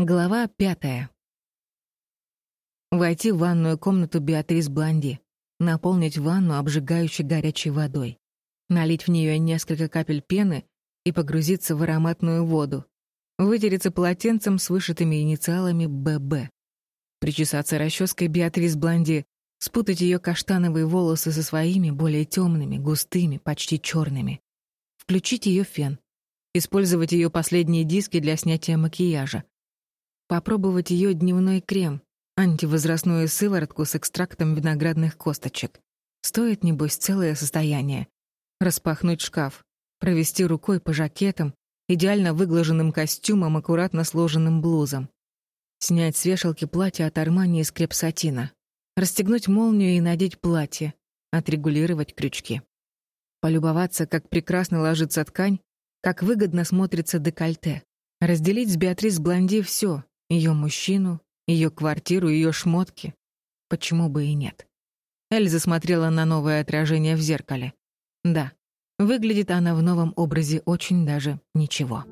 Глава пятая. Войти в ванную комнату Беатрис Бланди, наполнить ванну обжигающей горячей водой, налить в нее несколько капель пены и погрузиться в ароматную воду, вытереться полотенцем с вышитыми инициалами «ББ», причесаться расческой Беатрис Бланди, спутать ее каштановые волосы со своими, более темными, густыми, почти черными, включить ее фен, использовать ее последние диски для снятия макияжа, Попробовать ее дневной крем, антивозрастную сыворотку с экстрактом виноградных косточек. Стоит, небось, целое состояние. Распахнуть шкаф, провести рукой по жакетам, идеально выглаженным костюмам, аккуратно сложенным блузам. Снять с вешалки платье от Армани из крепсатина. Расстегнуть молнию и надеть платье. Отрегулировать крючки. Полюбоваться, как прекрасно ложится ткань, как выгодно смотрится декольте. Разделить с Беатрис Блонди все, ее мужчину, ее квартиру, ее шмотки. Почему бы и нет? Эльза смотрела на новое отражение в зеркале. Да, выглядит она в новом образе очень даже ничего.